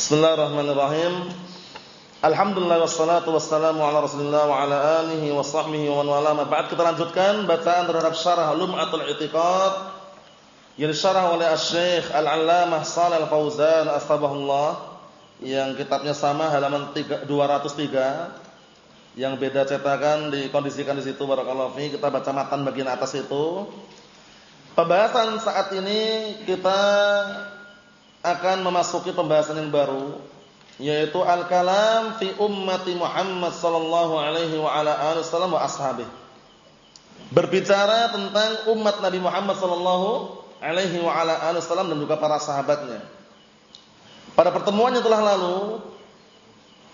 Bismillahirrahmanirrahim. Alhamdulillah wassalatu wassalamu ala Rasulillah wa ala alihi wa sahbihi wa man wala ma ba'd. Kita lanjutkan bacaan terhadap syarah Lum'atul I'tiqad yang disyarah oleh Asy-Syaikh Al-Allamah Shalal Fauzan asbahullah yang kitabnya sama halaman 203 yang beda cetakan dikondisikan di situ barakallahu fi kita baca matan bagian atas itu pembahasan saat ini kita akan memasuki pembahasan yang baru yaitu al-kalam fi ummati Muhammad sallallahu alaihi wa ala alihi wasallam wa ashabihi. Berbicara tentang umat Nabi Muhammad sallallahu alaihi wa ala alihi wasallam dan juga para sahabatnya. Pada pertemuan yang telah lalu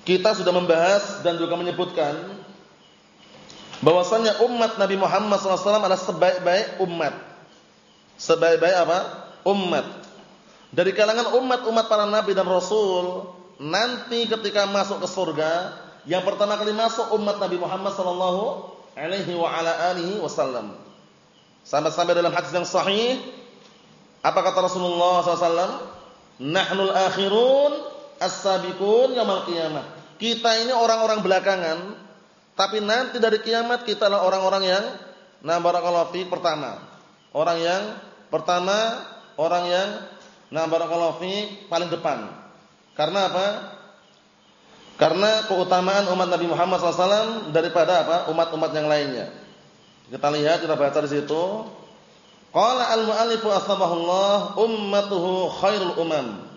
kita sudah membahas dan juga menyebutkan bahwasanya umat Nabi Muhammad SAW adalah sebaik-baik umat. Sebaik-baik apa? Umat dari kalangan umat-umat para nabi dan rasul nanti ketika masuk ke surga yang pertama kali masuk umat Nabi Muhammad sallallahu alaihi wa ala alihi wasallam. Sampai-sampai dalam hadis yang sahih apa kata Rasulullah SAW? Nahnul akhirun as-sabiqun yaumil qiyamah. Kita ini orang-orang belakangan, tapi nanti dari kiamat kita adalah orang-orang yang nah barakallahu fi pertama. Orang yang pertama, orang yang Nah, barakallahu fi paling depan. Karena apa? Karena keutamaan umat Nabi Muhammad SAW daripada apa? umat-umat yang lainnya. Kita lihat, kita baca di situ. Qala al-mu'allifu asbahullah ummatuhu khairul umam.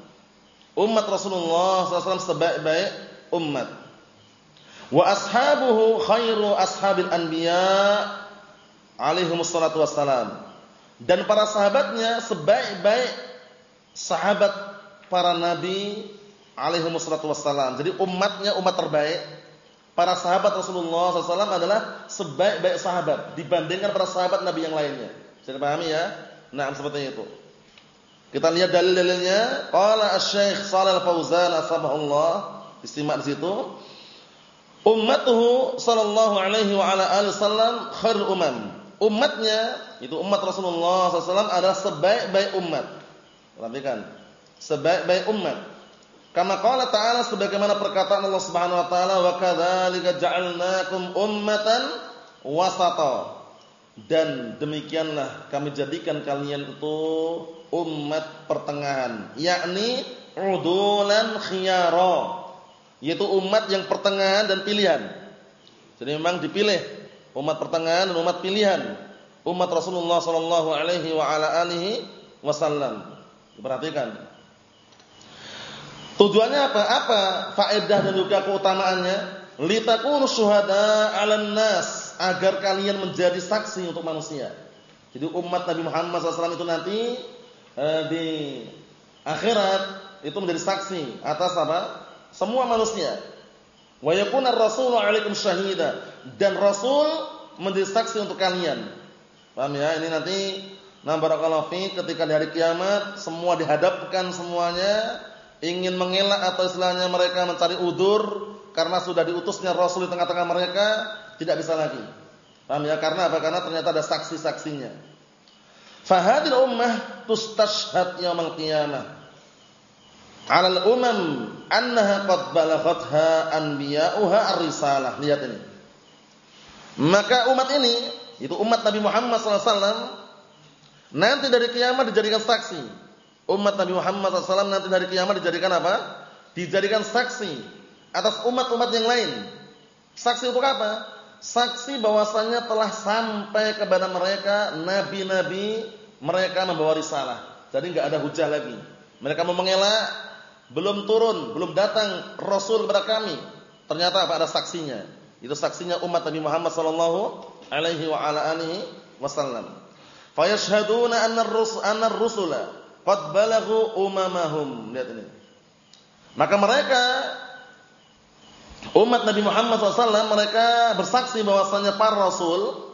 Umat Rasulullah SAW sebaik-baik umat. Wa ashabuhu khairu ashabil anbiya alaihimus salatu wassalam. Dan para sahabatnya sebaik-baik sahabat para nabi alaihi wassalatu wassalam. Jadi umatnya umat terbaik. Para sahabat Rasulullah SAW adalah sebaik-baik sahabat dibandingkan para sahabat nabi yang lainnya. Bisa dipahami ya? Nah, seperti itu. Kita lihat dalil-dalilnya. Qala Asy-Syaikh Shalal Fauzan asbahullah. Disimak di situ. Ummatuhu sallallahu alaihi wa ala alihi wasallam khairul umam. Umatnya itu umat Rasulullah SAW adalah sebaik-baik umat. Perhatikan. Sebaik-baik umat. Kama qala ta'ala sebagaimana perkataan Allah Subhanahu wa taala wa kadzalika ja'alnakum ummatan wasata. Dan demikianlah kami jadikan kalian itu umat pertengahan, yakni udulan khiyara. Yaitu umat yang pertengahan dan pilihan. Jadi memang dipilih umat pertengahan dan umat pilihan. Umat Rasulullah sallallahu alaihi wasallam. Perhatikan. Tujuannya apa? Apa faedah dan juga keutamaannya? Litakunu syuhada 'alan nas, agar kalian menjadi saksi untuk manusia. Jadi umat Nabi Muhammad SAW itu nanti eh, di akhirat itu menjadi saksi atas apa? Semua manusia. Wa yakuna ar-rasulu 'alaikum syahida dan rasul menjadi saksi untuk kalian. Paham ya? Ini nanti Nah barakallahu fi ketika di hari kiamat semua dihadapkan semuanya ingin mengelak atau istilahnya mereka mencari udur karena sudah diutusnya Rasul di tengah-tengah mereka tidak bisa lagi. Paham ya? Karena apa? Karena ternyata ada saksi-saksinya. Fahadil ummah tustashhad yaumil qiyamah. 'Alal umam annaha qad balaghatha anbiya'uha ar-risalah. Lihat ini. Maka umat ini, itu umat Nabi Muhammad sallallahu alaihi wasallam Nanti dari kiamat dijadikan saksi. Umat Nabi Muhammad SAW nanti dari kiamat dijadikan apa? Dijadikan saksi atas umat-umat yang lain. Saksi untuk apa? Saksi bahwasanya telah sampai kepada mereka nabi-nabi mereka membawa risalah. Jadi enggak ada hujah lagi. Mereka mau mengelak, belum turun, belum datang Rasul kepada kami. Ternyata apa? Ada saksinya. Itu saksinya umat Nabi Muhammad sallallahu alaihi wa ala alihi wasallam. Fayashhaduna anna ar-rusul anna ar-rusula qad balaghu umamahum. Lihat ini. Maka mereka umat Nabi Muhammad SAW mereka bersaksi bahwasanya para rasul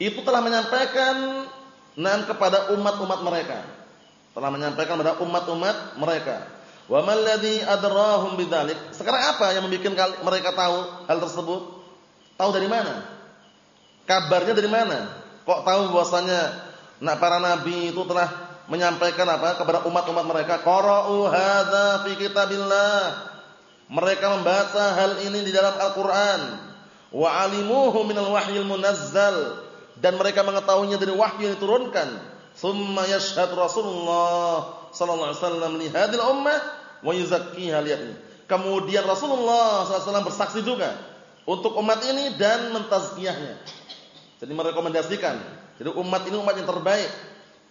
itu telah menyampaikan nan kepada umat-umat mereka. Telah menyampaikan kepada umat-umat mereka. Wa mal ladzi adrahum bidzalik? Sekarang apa yang membuat mereka tahu hal tersebut? Tahu dari mana? Kabarnya dari mana? Kok tahu bahwasanya Nah para nabi itu telah menyampaikan apa kepada umat-umat mereka, qara'u hadza fi kitabillah. Mereka membaca hal ini di dalam Al-Qur'an. Wa 'alimuhu minal wahyil munazzal dan mereka mengetahuinya dari wahyu yang diturunkan. Tsumma yashhad Rasulullah sallallahu alaihi wasallam li hadhil ummah wa yuzakkiha Kemudian Rasulullah SAW bersaksi juga untuk umat ini dan mentazkiyahnya. Jadi merekomendasikan. Jadi umat ini umat yang terbaik.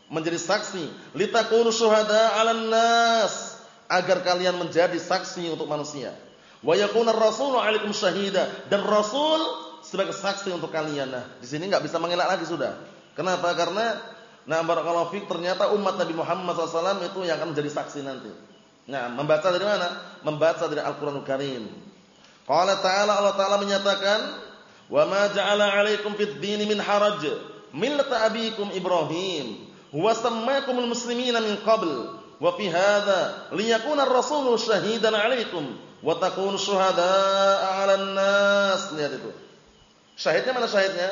Menjadi saksi. Litakunu syuhada 'alan nas. Agar kalian menjadi saksi untuk manusia. Wa yakuna rasulu 'alaikum syahida. Dan rasul sebagai saksi untuk kalian. Nah di sini enggak bisa mengelak lagi sudah. Kenapa? Karena nah barakallahu fik ternyata umat Nabi Muhammad SAW itu yang akan menjadi saksi nanti. Nah membaca dari mana? Membaca dari Al-Qur'anul Karim. Qala ta'ala Allah taala menyatakan wa ma ja'ala 'alaikum fid dini min haraj millata abikum Ibrahim huwa sammakumul muslimina min qabl wa fi hadha liyakuna ar-rasulu syahidan 'alaikum wa takunu syuhada'a 'alan nas lihat itu. Syahidnya mana syahidnya?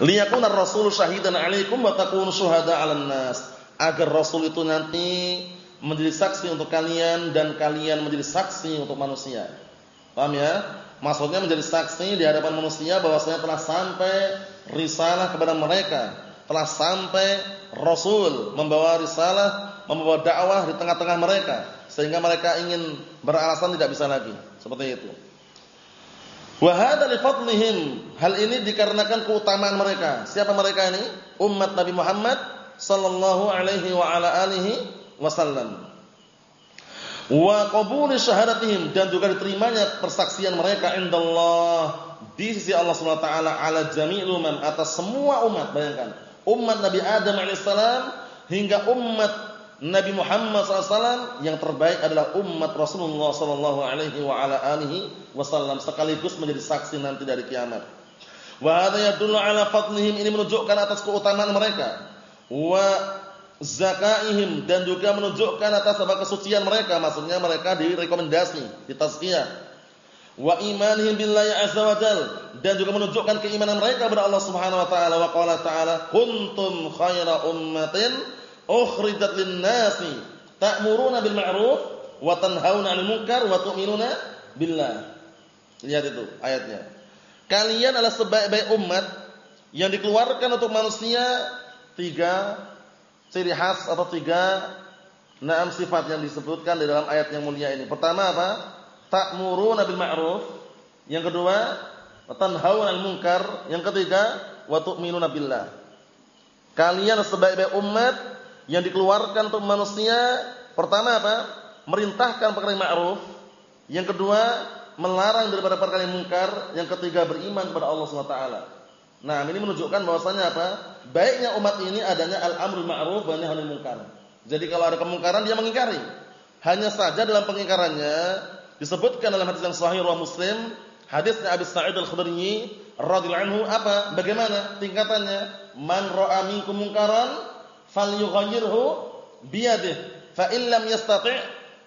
Liyakuna ar-rasulu syahidan 'alaikum wa takunu syuhada'a 'alan nas agar rasul itu nanti menjadi saksi untuk kalian dan kalian menjadi saksi untuk manusia. Paham ya? Maksudnya menjadi saksi di hadapan manusia bahwasanya telah sampai risalah kepada mereka telah sampai Rasul membawa risalah, membawa dakwah di tengah-tengah mereka sehingga mereka ingin beralasan tidak bisa lagi. Seperti itu. Wa hadza li. Hal ini dikarenakan keutamaan mereka. Siapa mereka ini? Umat Nabi Muhammad sallallahu alaihi wa ala alihi wasallam. Wa qabuli syahadatihim dan juga diterimanya persaksian mereka indallah di sisi Allah Subhanahu wa taala ala jami'il umam atas semua umat bayangkan umat Nabi Adam alaihissalam hingga umat Nabi Muhammad SAW yang terbaik adalah umat Rasulullah Sallallahu Alaihi wa ala alihi Wasallam sekaligus menjadi saksi nanti dari kiamat. Wa hadza yadullu ala fadlihim ini menunjukkan atas keutamaan mereka. Wa zakaihim dan juga menunjukkan atas apa kesucian mereka maksudnya mereka direkomendasi ditazkiyah. Wa imanihim billahi azza wa dan juga menunjukkan keimanan mereka kepada Allah Subhanahu wa taala. Wa qala ta'ala kuntum khayra ummatin ukhrijat lin-nasi ta'muruna bil ma'ruf wa tanhauna 'anil munkar wa tu'minuna billah. Lihat itu ayatnya. Kalian adalah sebaik-baik umat yang dikeluarkan untuk manusia tiga ciri khas atau tiga naam sifat yang disebutkan di dalam ayat yang mulia ini pertama apa ta'muruna bil ma'ruf. Yang kedua, tanhauna 'anil munkar. Yang ketiga, wa tu'minuna billah. Kalian sebaik-baik umat yang dikeluarkan untuk manusia, pertama apa? Merintahkan perkara yang ma'ruf. Yang kedua, melarang daripada perkara yang munkar. Yang ketiga, beriman kepada Allah SWT. Nah, ini menunjukkan bahwasanya apa? Baiknya umat ini adanya al-amrul ma'ruf wa nahyul munkar. Jadi kalau ada kemungkaran dia mengingkari. Hanya saja dalam pengingkarannya Disebutkan dalam hadis yang sahih riwayat Muslim, hadisnya Abi Sa'id Al-Khudri radhiyallahu anhu apa? Bagaimana tingkatannya? Man ra'a minkum munkaran falyughayyirhu biyadihi, fa in lam yastati'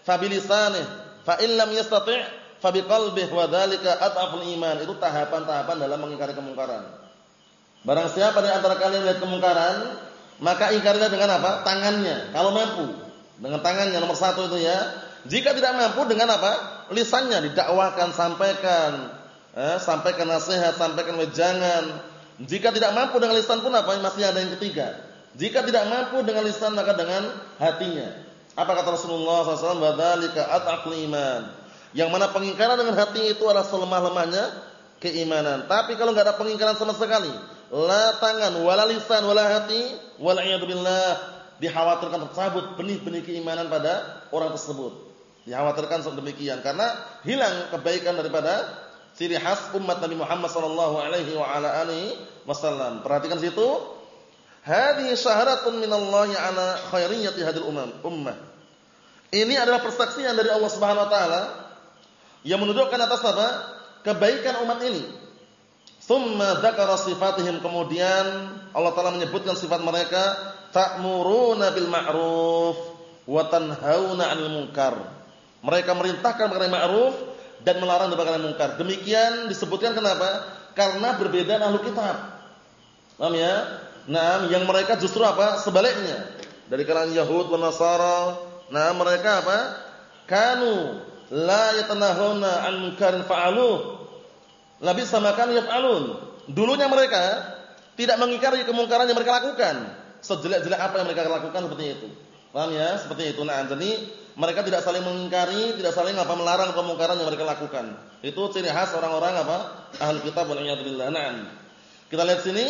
fa bilisanihi, fa in lam yastati' fa biqalbihi wa dzalika adhaful iman. Itu tahapan-tahapan dalam mengingkari kemungkaran. Barang siapa di antara kalian melihat kemungkaran, maka ingkarilah dengan apa? Tangannya, kalau mampu. Dengan tangannya nomor satu itu ya. Jika tidak mampu dengan apa? lisannya didakwakan, sampaikan, eh, sampaikan nasihat, sampaikan wejangan. Jika tidak mampu dengan lisan pun apa? Masih ada yang ketiga. Jika tidak mampu dengan lisan maka dengan hatinya. Apa kata Rasulullah SAW? Wadhalika at'aqul iman. Yang mana pengingkaran dengan hati itu adalah selemah-lemahnya keimanan. Tapi kalau nggak ada pengingkaran sama sekali, la tangan, wala lisan, wala hati, wala billah, dikhawatirkan tercabut benih-benih keimanan pada orang tersebut. Dikhawatirkan demikian karena hilang kebaikan daripada ciri khas umat Nabi Muhammad sallallahu alaihi wa ala alihi wasallam. Perhatikan situ. Hadhihi syaharatun minallahi ala khairiyyati hadil ummah. Ini adalah persaksian dari Allah Subhanahu wa taala yang menunjukkan atas apa? kebaikan umat ini. Tsumma dzakara sifatihim kemudian Allah taala menyebutkan sifat mereka ta'muruna bil ma'ruf wa tanhauna 'anil munkar. Mereka merintahkan perkara ma'ruf dan melarang perkara mungkar. Demikian disebutkan kenapa? Karena berbeda ahlu kitab. Paham ya? Nah, yang mereka justru apa? Sebaliknya. Dari kalangan Yahud dan Nasara. Nah, mereka apa? Kanu la yatanahuna an munkarin fa'aluh. Labis sama kan yaf'alun. Dulunya mereka tidak mengingkari kemungkaran yang mereka lakukan. Sejelek-jelek apa yang mereka lakukan seperti itu. Paham ya? Seperti itu. Nah, jadi mereka tidak saling mengingkari, tidak saling apa melarang kemungkaran yang mereka lakukan. Itu ciri khas orang-orang apa? Ahli kitab wal billah. Nah, kita lihat sini,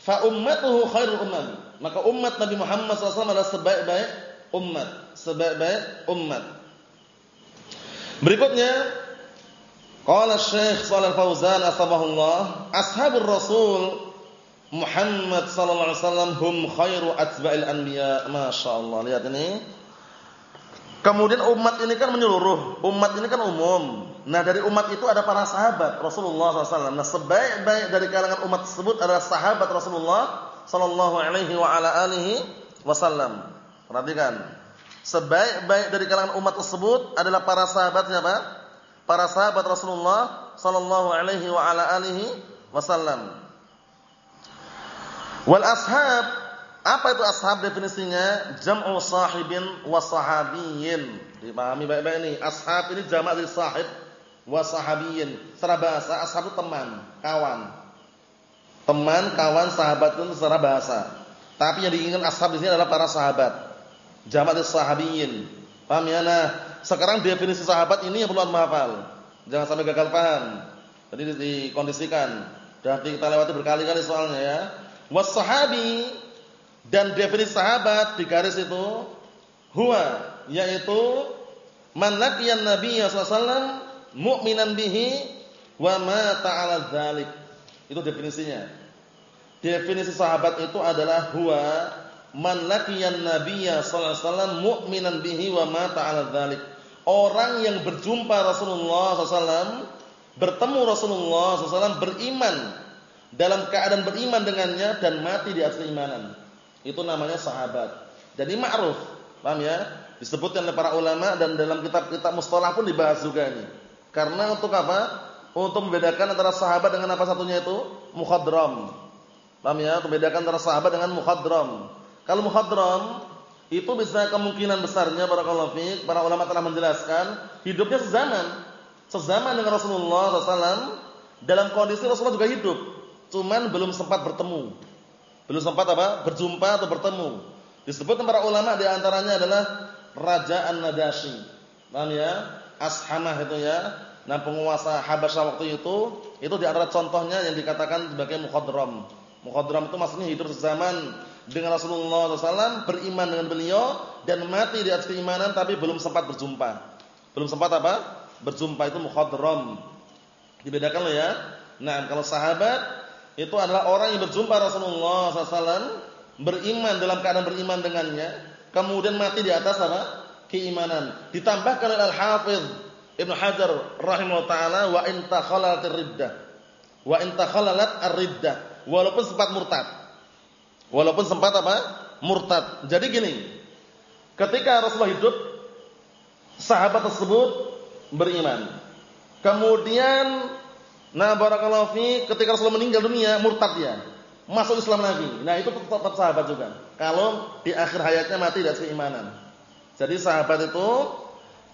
fa ummatuhu khairul ummah. Maka umat Nabi Muhammad SAW adalah sebaik-baik umat, sebaik-baik umat. Berikutnya Qala Syekh Shalal Fauzan asbahullah, ashabur Rasul Muhammad sallallahu alaihi wasallam hum khairu atba'il anbiya. Masyaallah, lihat ini. Kemudian umat ini kan menyeluruh, umat ini kan umum. Nah, dari umat itu ada para sahabat Rasulullah SAW. Nah, sebaik-baik dari kalangan umat tersebut adalah sahabat Rasulullah sallallahu alaihi wa ala alihi wasallam. Perhatikan. Sebaik-baik dari kalangan umat tersebut adalah para sahabat siapa? Para sahabat Rasulullah sallallahu alaihi wa ala alihi wasallam. Wal ashab, apa itu ashab definisinya? Jam'u sahibin wa sahabiyyin. Dipahami baik-baik ini. Ashab ini jamak dari sahib wa sahabiyyin. Secara bahasa ashab itu teman, kawan. Teman, kawan, sahabat itu secara bahasa. Tapi yang diinginkan ashab di sini adalah para sahabat. Jamak dari sahabiyyin. Paham ya? Nah, sekarang definisi sahabat ini yang perlu anda hafal. Jangan sampai gagal paham. Jadi dikondisikan. Dan kita lewati berkali-kali soalnya ya. Was sahabi dan definisi sahabat di garis itu huwa yaitu man laqiyan nabiyya sallallahu mu'minan bihi wa mata 'ala dzalik. Itu definisinya. Definisi sahabat itu adalah huwa man laqiyan nabiyya sallallahu alaihi wasallam mu'minan bihi wa mata 'ala dzalik orang yang berjumpa Rasulullah SAW, bertemu Rasulullah SAW, beriman dalam keadaan beriman dengannya dan mati di atas keimanan. Itu namanya sahabat. Jadi ma'ruf, paham ya? Disebutkan oleh para ulama dan dalam kitab-kitab mustalah pun dibahas juga ini. Karena untuk apa? Untuk membedakan antara sahabat dengan apa satunya itu? Mukhadram. Paham ya? Membedakan antara sahabat dengan mukhadram. Kalau mukhadram itu bisa kemungkinan besarnya para fiik, para ulama telah menjelaskan hidupnya sezaman, sezaman dengan Rasulullah SAW dalam kondisi Rasulullah juga hidup, cuman belum sempat bertemu, belum sempat apa berjumpa atau bertemu. Disebut para ulama di antaranya adalah Raja An-Nadashi, paham ya? Ashamah itu ya. Nah penguasa Habasyah waktu itu, itu di antara contohnya yang dikatakan sebagai mukhadram. Mukhadram itu maksudnya hidup sezaman dengan Rasulullah SAW, beriman dengan beliau dan mati di atas keimanan tapi belum sempat berjumpa. Belum sempat apa? Berjumpa itu mukhadram. Dibedakan loh ya. Nah, kalau sahabat itu adalah orang yang berjumpa Rasulullah SAW, beriman dalam keadaan beriman dengannya, kemudian mati di atas apa? Keimanan. Ditambahkan oleh Al-Hafidh Ibn Hajar rahimahullah taala wa in takhalalat riddah. Wa in takhalalat ar-riddah. Walaupun sempat murtad. Walaupun sempat apa? Murtad. Jadi gini, ketika Rasulullah hidup, sahabat tersebut beriman. Kemudian, nah barakallahu fi, ketika Rasulullah meninggal dunia, murtad ya. Masuk Islam lagi. Nah itu tetap sahabat juga. Kalau di akhir hayatnya mati dari keimanan. Jadi sahabat itu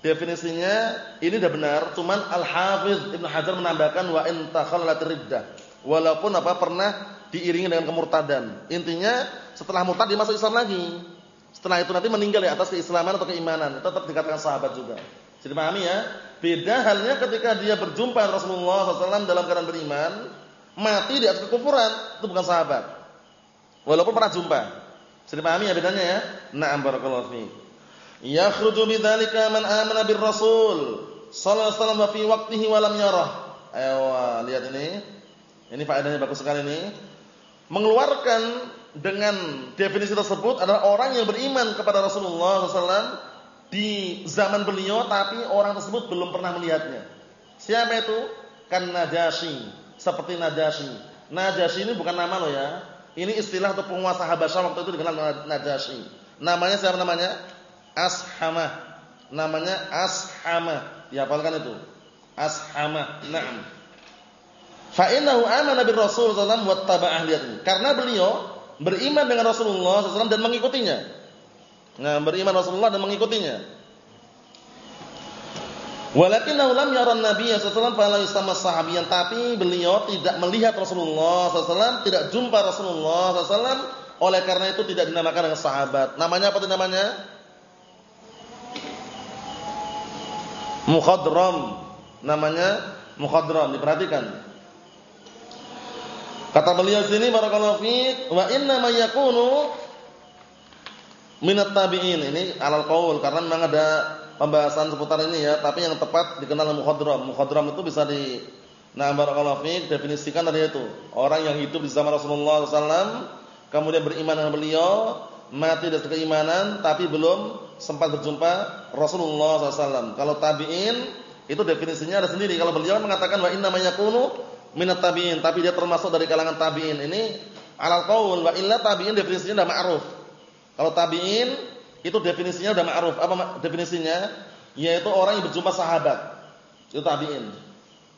definisinya ini sudah benar, cuman Al-Hafiz Ibnu Hajar menambahkan wa in takhallat riddah. Walaupun apa pernah diiringi dengan kemurtadan. Intinya setelah murtad dia masuk Islam lagi. Setelah itu nanti meninggal di atas keislaman atau keimanan. Tetap dikatakan sahabat juga. Jadi pahami ya? Beda halnya ketika dia berjumpa Rasulullah SAW dalam keadaan beriman, mati di atas kekufuran, itu bukan sahabat. Walaupun pernah jumpa. Jadi pahami ya bedanya ya? Na'am barakallahu fi. Yakhruju bidzalika man amana bir Rasul sallallahu alaihi wasallam fi waqtihi wa lam yarah. Ayo lihat ini. Ini faedahnya bagus sekali ini mengeluarkan dengan definisi tersebut adalah orang yang beriman kepada Rasulullah SAW di zaman beliau tapi orang tersebut belum pernah melihatnya. Siapa itu? Kan Najasyi, seperti Najasyi. Najasyi ini bukan nama loh ya. Ini istilah untuk penguasa Habasyah waktu itu dikenal Najasyi. Namanya siapa namanya? Ashamah. Namanya Ashamah. Dihafalkan itu. Ashamah. Naam. Fa innahu amana bir Rasul sallallahu alaihi wasallam Karena beliau beriman dengan Rasulullah SAW dan mengikutinya. Nah, beriman Rasulullah dan mengikutinya. Walakinnahu lam yara Nabi sallallahu alaihi wasallam sahabiyan tapi beliau tidak melihat Rasulullah sallallahu tidak jumpa Rasulullah sallallahu oleh karena itu tidak dinamakan dengan sahabat. Namanya apa itu namanya? Mukhadram. Namanya mukhadram, diperhatikan. Kata beliau sini barakallahu fiik wa inna may yakunu minat tabi'in. Ini alal qaul karena memang ada pembahasan seputar ini ya, tapi yang tepat dikenal mukhadram. Mukhadram itu bisa di Nah, barakallahu fiik definisikan tadi itu. Orang yang hidup di zaman Rasulullah SAW kemudian beriman dengan beliau, mati dari keimanan tapi belum sempat berjumpa Rasulullah SAW. Kalau tabi'in itu definisinya ada sendiri. Kalau beliau mengatakan wa inna mayakunu minat tabi'in, tapi dia termasuk dari kalangan tabi'in. Ini alal qaul wa illa tabi'in definisinya sudah ma'ruf. Kalau tabi'in itu definisinya sudah ma'ruf. Apa definisinya? Yaitu orang yang berjumpa sahabat. Itu tabi'in.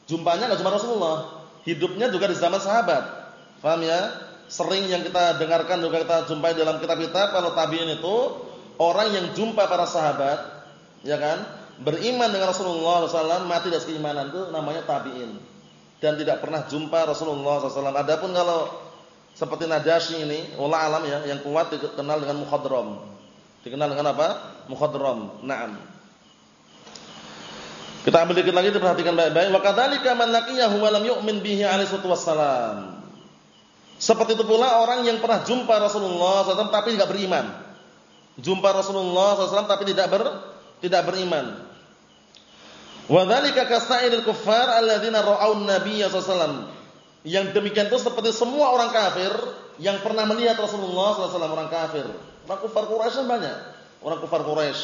Jumpanya enggak cuma Rasulullah, hidupnya juga di zaman sahabat. Paham ya? Sering yang kita dengarkan juga kita jumpai dalam kitab-kitab kalau tabi'in itu orang yang jumpa para sahabat, ya kan? Beriman dengan Rasulullah SAW, mati dari keimanan itu namanya tabi'in. Dan tidak pernah jumpa Rasulullah SAW. Adapun kalau seperti Najasyi ini, Allah alam ya, yang kuat dikenal dengan mukhadram. Dikenal dengan apa? Mukhadram. Naam. Kita ambil dikit lagi diperhatikan baik-baik. Wa kadzalika man laqiyahu wa lam yu'min bihi alaihi wassalam. Seperti itu pula orang yang pernah jumpa Rasulullah SAW tapi tidak beriman. Jumpa Rasulullah SAW tapi tidak ber tidak beriman. Wa dzalika kasa'iril kuffar alladziina ra'aun nabiyya sallallahu Yang demikian itu seperti semua orang kafir yang pernah melihat Rasulullah SAW orang kafir. Orang kufar Quraisy kan banyak. Orang kufar Quraisy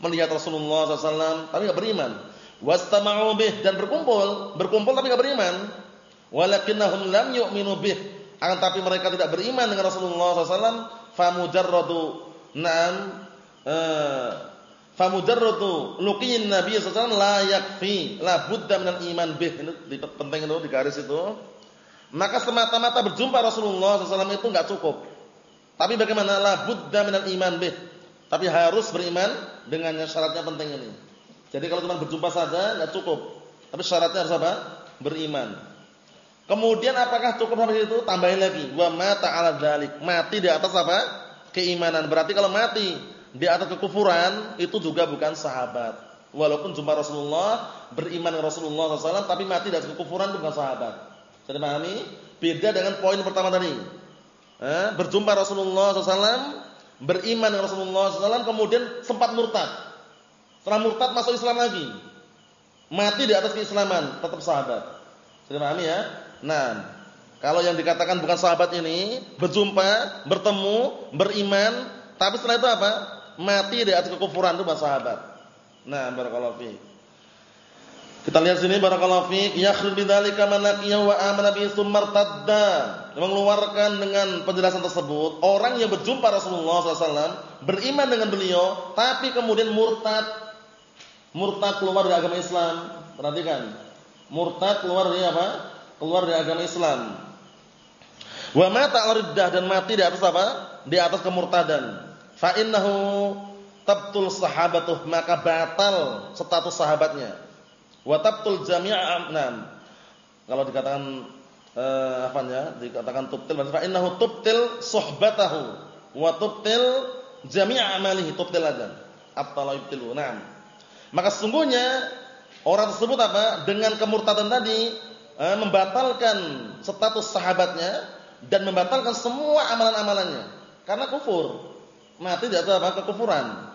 melihat Rasulullah SAW tapi tidak beriman. Wastama'u bih dan berkumpul, berkumpul tapi tidak beriman. Walakinnahum lam yu'minu bih. Akan tapi mereka tidak beriman dengan Rasulullah SAW. Famujarradu na'am eh, famujarradu luqiyin Nabi SAW la yakfi la budda minal iman bih. Ini penting itu di garis itu. Maka semata-mata berjumpa Rasulullah SAW itu enggak cukup. Tapi bagaimana la budda minal iman bih. Tapi harus beriman dengannya syaratnya penting ini. Jadi kalau cuma berjumpa saja enggak cukup. Tapi syaratnya harus apa? Beriman. Kemudian apakah cukup sampai itu? Tambahin lagi, wa mata 'ala dzalik. Mati di atas apa? Keimanan. Berarti kalau mati di atas kekufuran itu juga bukan sahabat. Walaupun jumpa Rasulullah, beriman dengan Rasulullah SAW, tapi mati atas kekufuran itu bukan sahabat. Jadi pahami? Beda dengan poin pertama tadi eh, berjumpa Rasulullah SAW, beriman dengan Rasulullah SAW, kemudian sempat murtad. Setelah murtad masuk Islam lagi, mati di atas keislaman, tetap sahabat. Sudah pahami ya? Nah, kalau yang dikatakan bukan sahabat ini berjumpa, bertemu, beriman, tapi setelah itu apa? Mati di atas kekufuran itu bukan sahabat. Nah, barakallahu fiik. Kita lihat sini barakallahu fiik yakhrij bidzalika man laqiya wa amana bi sumartadda. Mengeluarkan dengan penjelasan tersebut orang yang berjumpa Rasulullah SAW beriman dengan beliau tapi kemudian murtad murtad keluar dari agama Islam. Perhatikan. Murtad keluar dari apa? Keluar dari agama Islam. Wa mata al-riddah dan mati di atas apa? Di atas kemurtadan. Fa innahu tabtul sahabatuh maka batal status sahabatnya Wa tabtul jami'a. Kalau dikatakan eh, apanya? Dikatakan tubtil berarti innahu tubtil suhbatahu wa tubtil jami'a amalihi tubtil aja. Abtala yubtilu. Naam. Maka sesungguhnya orang tersebut apa? Dengan kemurtadan tadi eh, membatalkan status sahabatnya dan membatalkan semua amalan-amalannya karena kufur. Mati di atas apa? Kekufuran.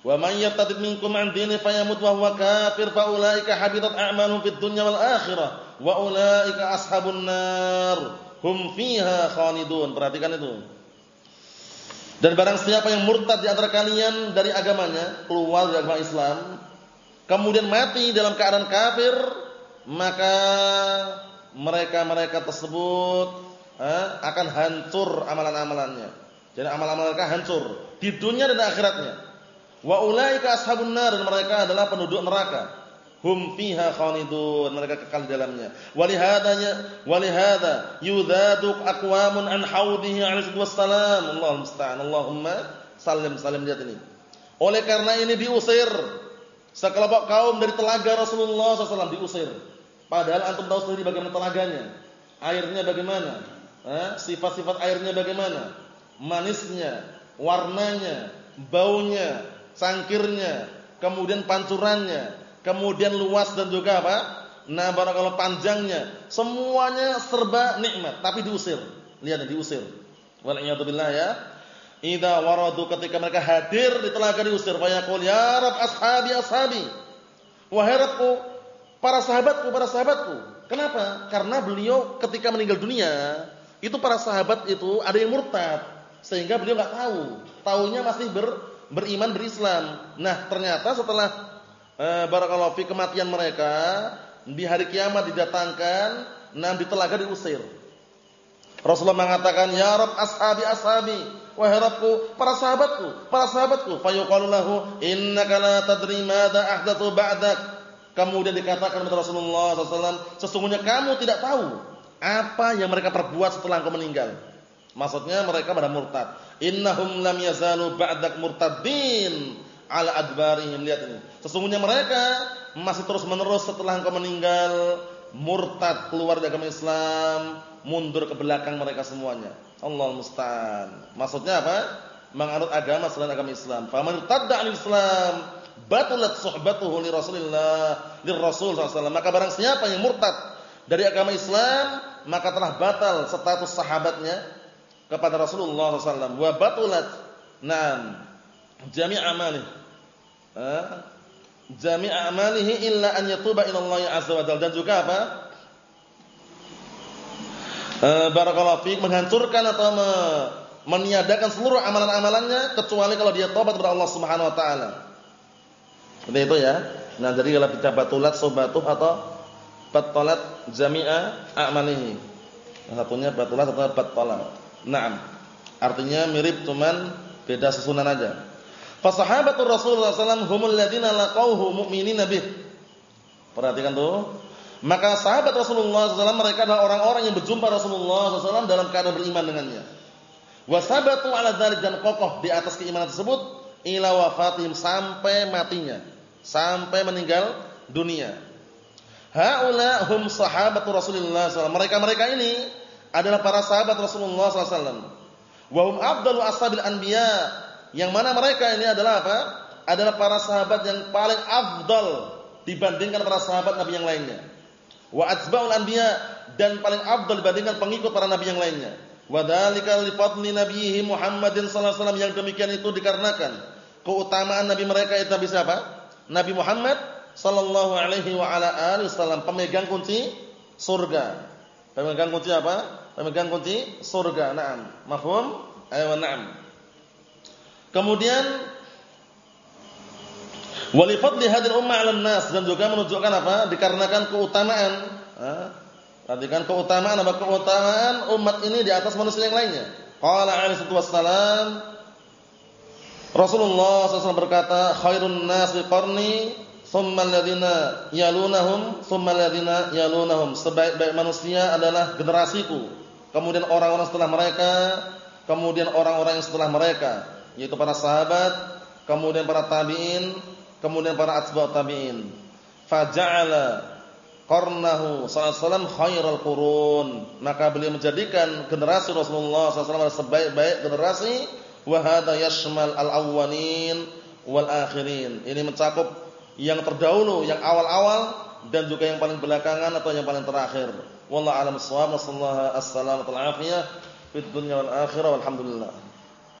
Wa man yartadid minkum an dini fayamut wa huwa kafir fa ulaika habitat a'maluhum fid dunya wal akhirah wa ulaika ashabun nar hum fiha khalidun. Perhatikan itu. Dan barang siapa yang murtad di antara kalian dari agamanya, keluar dari agama Islam, kemudian mati dalam keadaan kafir, maka mereka-mereka tersebut eh, akan hancur amalan-amalannya. Jadi amalan-amalan mereka hancur. Di dunia dan akhiratnya. Wa ulaika ashabun nar dan mereka adalah penduduk neraka. hum fiha khalidun mereka kekal di dalamnya. Walihadanya walihada yudadu aqwamun an haudhihi alaihi wassalam. Allahu musta'an Allahumma sallim sallim lihat ini. Oleh karena ini diusir sekelompok kaum dari telaga Rasulullah SAW diusir. Padahal antum tahu sendiri bagaimana telaganya. Airnya bagaimana? Sifat-sifat airnya bagaimana manisnya warnanya baunya cangkirnya kemudian pancurannya kemudian luas dan juga apa? Nah, barakallahu panjangnya, semuanya serba nikmat, tapi diusir. Lihat diusir. Wal billah ya. Idza waradu ketika mereka hadir di telaga diusir, fa yaqul ya rab ashabi ashabi. Wahai Rabbku, para sahabatku, para sahabatku. Kenapa? Karena beliau ketika meninggal dunia, itu para sahabat itu ada yang murtad, sehingga beliau enggak tahu. Taunya masih ber, beriman berislam. Nah, ternyata setelah eh, barakallahu fi kematian mereka di hari kiamat didatangkan di telaga diusir. Rasulullah mengatakan ya Rabb ashabi ashabi wahai Rabbku para sahabatku para sahabatku fayuqalu lahu innaka la tadri madza ahdatsu ba'dak kemudian dikatakan kepada Rasulullah SAW sesungguhnya kamu tidak tahu apa yang mereka perbuat setelah engkau meninggal maksudnya mereka pada murtad innahum lam yazalu ba'dak murtadin ala adbarihim lihat ini. Sesungguhnya mereka masih terus menerus setelah engkau meninggal murtad keluar dari agama Islam, mundur ke belakang mereka semuanya. Allah musta'an. Maksudnya apa? Menganut agama selain agama Islam. Faman tadda Islam batulat suhbatuhu li Rasulillah, li Rasul sallallahu Maka barang siapa yang murtad dari agama Islam, maka telah batal status sahabatnya kepada Rasulullah SAW. Wa batulat, nah, jami' amali. Jami' amalihi illa an yatuba ila Allah azza wa jalla dan juga apa? Eh, barakallahu menghancurkan atau me meniadakan seluruh amalan-amalannya kecuali kalau dia tobat kepada Allah Subhanahu wa taala. Seperti itu ya. Nah, jadi kalau kita batulat sobatuh atau batalat jami'a a'malihi. Satunya batulat atau batalat. Naam. Artinya mirip cuman beda susunan aja. Fasahabatul Rasulullah SAW humul ladina laqauhu mu'minina bih. Perhatikan tuh. Maka sahabat Rasulullah SAW mereka adalah orang-orang yang berjumpa Rasulullah SAW dalam keadaan beriman dengannya. Wasabatu ala dzalik dan kokoh di atas keimanan tersebut ila wafatihim sampai matinya, sampai meninggal dunia. Haula hum sahabatu Rasulullah SAW. Mereka-mereka ini adalah para sahabat Rasulullah SAW. Wa hum afdalu ashabil anbiya yang mana mereka ini adalah apa? Adalah para sahabat yang paling afdal dibandingkan para sahabat nabi yang lainnya. Wa atsba'ul anbiya dan paling afdal dibandingkan pengikut para nabi yang lainnya. Wa dzalika li Muhammadin sallallahu alaihi yang demikian itu dikarenakan keutamaan nabi mereka itu nabi siapa? Nabi Muhammad sallallahu alaihi wa ala alihi wasallam pemegang kunci surga. Pemegang kunci apa? Pemegang kunci surga. Naam. Mafhum? Ayo na'am. Kemudian walifadli hadir ummah 'alan nas dan juga menunjukkan apa? Dikarenakan keutamaan, perhatikan keutamaan apa? Keutamaan umat ini di atas manusia yang lainnya. Qala alaihi wassalam Rasulullah SAW berkata, "Khairun nasi qarni, thumma alladziina yalunahum, thumma alladziina yalunahum." Sebaik-baik manusia adalah generasiku. Kemudian orang-orang setelah mereka, kemudian orang-orang yang setelah mereka yaitu para sahabat, kemudian para tabi'in, kemudian para atba'ut tabi'in. Faja'ala qarnahu sallallahu khairal qurun. Maka beliau menjadikan generasi Rasulullah sallallahu sebaik-baik generasi wa hadha yashmal al-awwalin wal akhirin. Ini mencakup yang terdahulu, yang awal-awal dan juga yang paling belakangan atau yang paling terakhir. Wallahu a'lam bissawab. Wassallallahu assalamu alaihi fid dunya wal akhirah walhamdulillah.